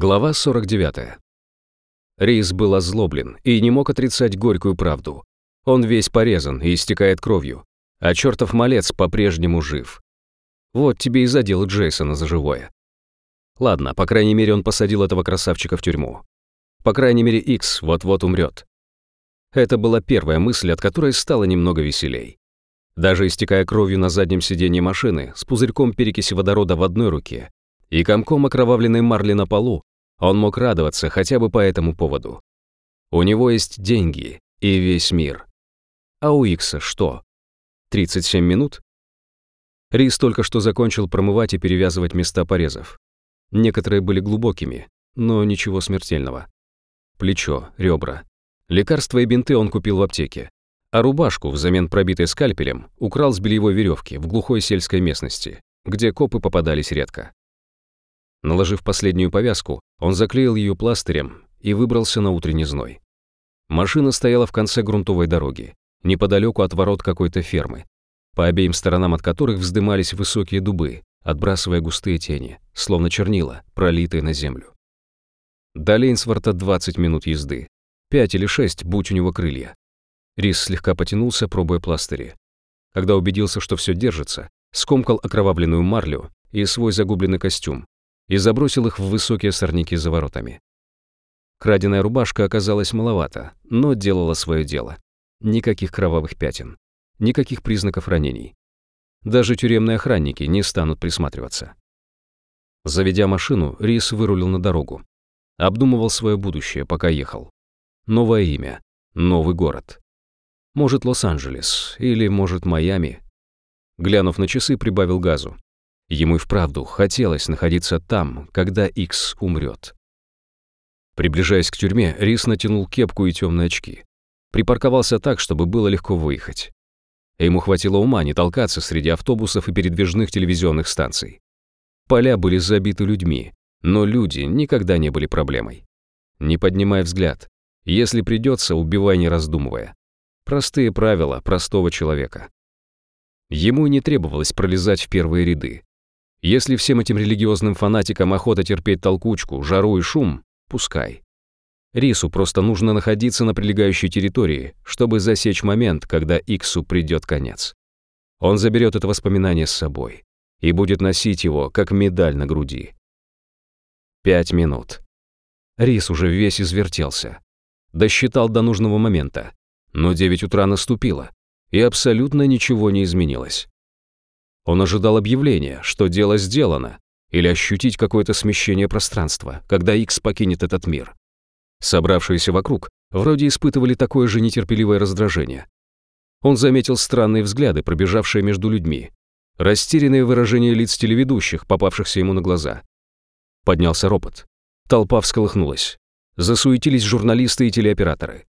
Глава 49. Рейс был озлоблен и не мог отрицать горькую правду. Он весь порезан и истекает кровью, а чертов малец по-прежнему жив. Вот тебе и задел Джейсона за живое. Ладно, по крайней мере, он посадил этого красавчика в тюрьму. По крайней мере, Икс вот-вот умрет. Это была первая мысль, от которой стало немного веселей. Даже истекая кровью на заднем сиденье машины, с пузырьком перекиси водорода в одной руке и комком окровавленной марли на полу, он мог радоваться хотя бы по этому поводу. У него есть деньги и весь мир. А у Икса что? 37 минут? Рис только что закончил промывать и перевязывать места порезов. Некоторые были глубокими, но ничего смертельного. Плечо, ребра. Лекарства и бинты он купил в аптеке. А рубашку, взамен пробитой скальпелем, украл с бельевой веревки в глухой сельской местности, где копы попадались редко. Наложив последнюю повязку, он заклеил ее пластырем и выбрался на утренний зной. Машина стояла в конце грунтовой дороги, неподалеку от ворот какой-то фермы, по обеим сторонам от которых вздымались высокие дубы, отбрасывая густые тени, словно чернила, пролитые на землю. До Лейнсворта 20 минут езды. Пять или шесть, будь у него крылья. Рис слегка потянулся, пробуя пластыри. Когда убедился, что все держится, скомкал окровавленную марлю и свой загубленный костюм, и забросил их в высокие сорняки за воротами. Краденая рубашка оказалась маловато, но делала свое дело. Никаких кровавых пятен, никаких признаков ранений. Даже тюремные охранники не станут присматриваться. Заведя машину, Рис вырулил на дорогу. Обдумывал свое будущее, пока ехал. Новое имя, новый город. Может, Лос-Анджелес, или, может, Майами. Глянув на часы, прибавил газу. Ему и вправду хотелось находиться там, когда Икс умрет. Приближаясь к тюрьме, Рис натянул кепку и темные очки. Припарковался так, чтобы было легко выехать. Ему хватило ума не толкаться среди автобусов и передвижных телевизионных станций. Поля были забиты людьми, но люди никогда не были проблемой. Не поднимай взгляд. Если придется, убивай не раздумывая. Простые правила простого человека. Ему не требовалось пролезать в первые ряды. Если всем этим религиозным фанатикам охота терпеть толкучку, жару и шум, пускай. Рису просто нужно находиться на прилегающей территории, чтобы засечь момент, когда Иксу придет конец. Он заберет это воспоминание с собой и будет носить его, как медаль на груди. Пять минут. Рис уже весь извертелся. Досчитал до нужного момента. Но девять утра наступило, и абсолютно ничего не изменилось. Он ожидал объявления, что дело сделано, или ощутить какое-то смещение пространства, когда Икс покинет этот мир. Собравшиеся вокруг вроде испытывали такое же нетерпеливое раздражение. Он заметил странные взгляды, пробежавшие между людьми, растерянные выражения лиц телеведущих, попавшихся ему на глаза. Поднялся ропот. Толпа всколыхнулась. Засуетились журналисты и телеоператоры.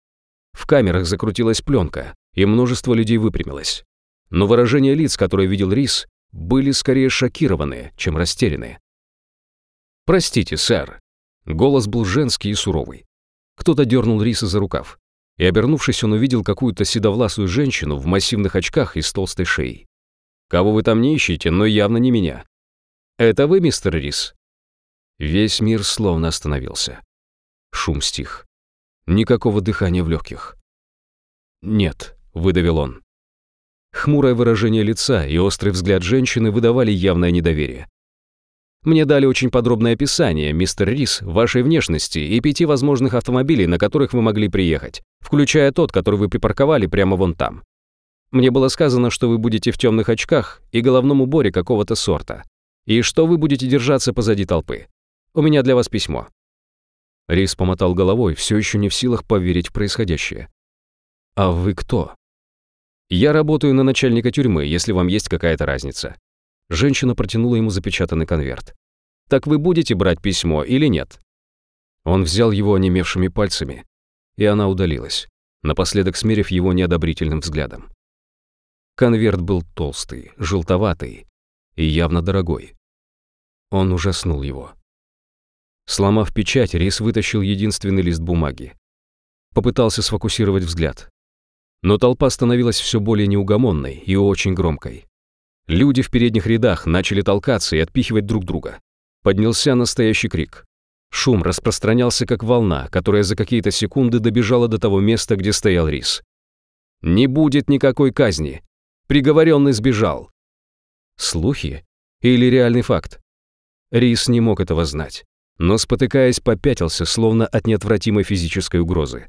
В камерах закрутилась пленка, и множество людей выпрямилось но выражения лиц, которые видел Рис, были скорее шокированные, чем растерянные. «Простите, сэр». Голос был женский и суровый. Кто-то дернул Риса за рукав, и, обернувшись, он увидел какую-то седовласую женщину в массивных очках и с толстой шеей. «Кого вы там не ищете, но явно не меня». «Это вы, мистер Рис?» Весь мир словно остановился. Шум стих. Никакого дыхания в легких. «Нет», — выдавил он. Хмурое выражение лица и острый взгляд женщины выдавали явное недоверие. Мне дали очень подробное описание, мистер Рис, вашей внешности и пяти возможных автомобилей, на которых вы могли приехать, включая тот, который вы припарковали прямо вон там. Мне было сказано, что вы будете в темных очках и головном уборе какого-то сорта, и что вы будете держаться позади толпы. У меня для вас письмо». Рис помотал головой, все еще не в силах поверить в происходящее. «А вы кто?» «Я работаю на начальника тюрьмы, если вам есть какая-то разница». Женщина протянула ему запечатанный конверт. «Так вы будете брать письмо или нет?» Он взял его онемевшими пальцами, и она удалилась, напоследок смерив его неодобрительным взглядом. Конверт был толстый, желтоватый и явно дорогой. Он ужаснул его. Сломав печать, Рис вытащил единственный лист бумаги. Попытался сфокусировать взгляд. Но толпа становилась все более неугомонной и очень громкой. Люди в передних рядах начали толкаться и отпихивать друг друга. Поднялся настоящий крик. Шум распространялся как волна, которая за какие-то секунды добежала до того места, где стоял Рис. «Не будет никакой казни. Приговоренный сбежал». Слухи или реальный факт? Рис не мог этого знать, но, спотыкаясь, попятился, словно от неотвратимой физической угрозы.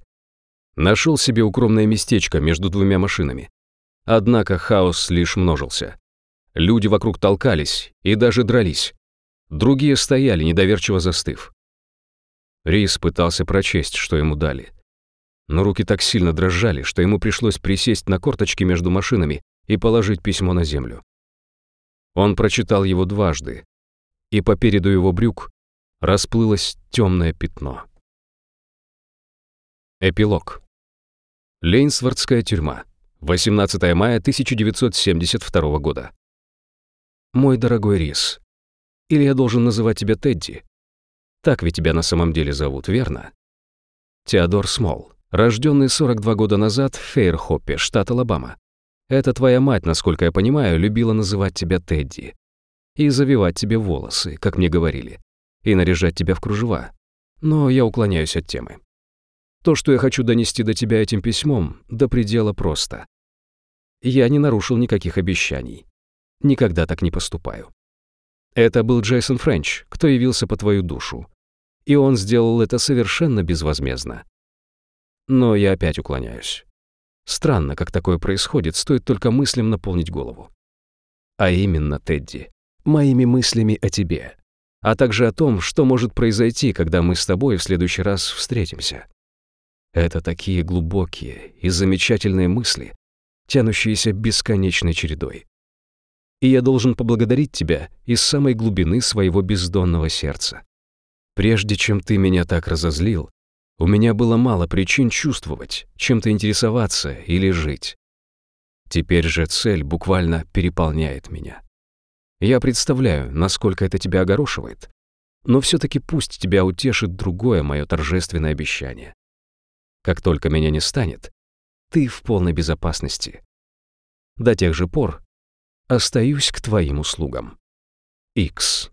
Нашел себе укромное местечко между двумя машинами. Однако хаос лишь множился. Люди вокруг толкались и даже дрались. Другие стояли, недоверчиво застыв. Рис пытался прочесть, что ему дали. Но руки так сильно дрожали, что ему пришлось присесть на корточки между машинами и положить письмо на землю. Он прочитал его дважды, и по переду его брюк расплылось темное пятно. Эпилог. Лейнсвардская тюрьма. 18 мая 1972 года. Мой дорогой Рис, или я должен называть тебя Тедди? Так ведь тебя на самом деле зовут, верно? Теодор Смол, рожденный 42 года назад в Фейрхоппе, штат Алабама. Это твоя мать, насколько я понимаю, любила называть тебя Тедди. И завивать тебе волосы, как мне говорили. И наряжать тебя в кружева. Но я уклоняюсь от темы. То, что я хочу донести до тебя этим письмом, до предела просто. Я не нарушил никаких обещаний. Никогда так не поступаю. Это был Джейсон Френч, кто явился по твою душу. И он сделал это совершенно безвозмездно. Но я опять уклоняюсь. Странно, как такое происходит, стоит только мыслям наполнить голову. А именно, Тедди, моими мыслями о тебе, а также о том, что может произойти, когда мы с тобой в следующий раз встретимся. Это такие глубокие и замечательные мысли, тянущиеся бесконечной чередой. И я должен поблагодарить тебя из самой глубины своего бездонного сердца. Прежде чем ты меня так разозлил, у меня было мало причин чувствовать, чем-то интересоваться или жить. Теперь же цель буквально переполняет меня. Я представляю, насколько это тебя огорошивает, но все-таки пусть тебя утешит другое мое торжественное обещание. Как только меня не станет, ты в полной безопасности. До тех же пор остаюсь к твоим услугам. X.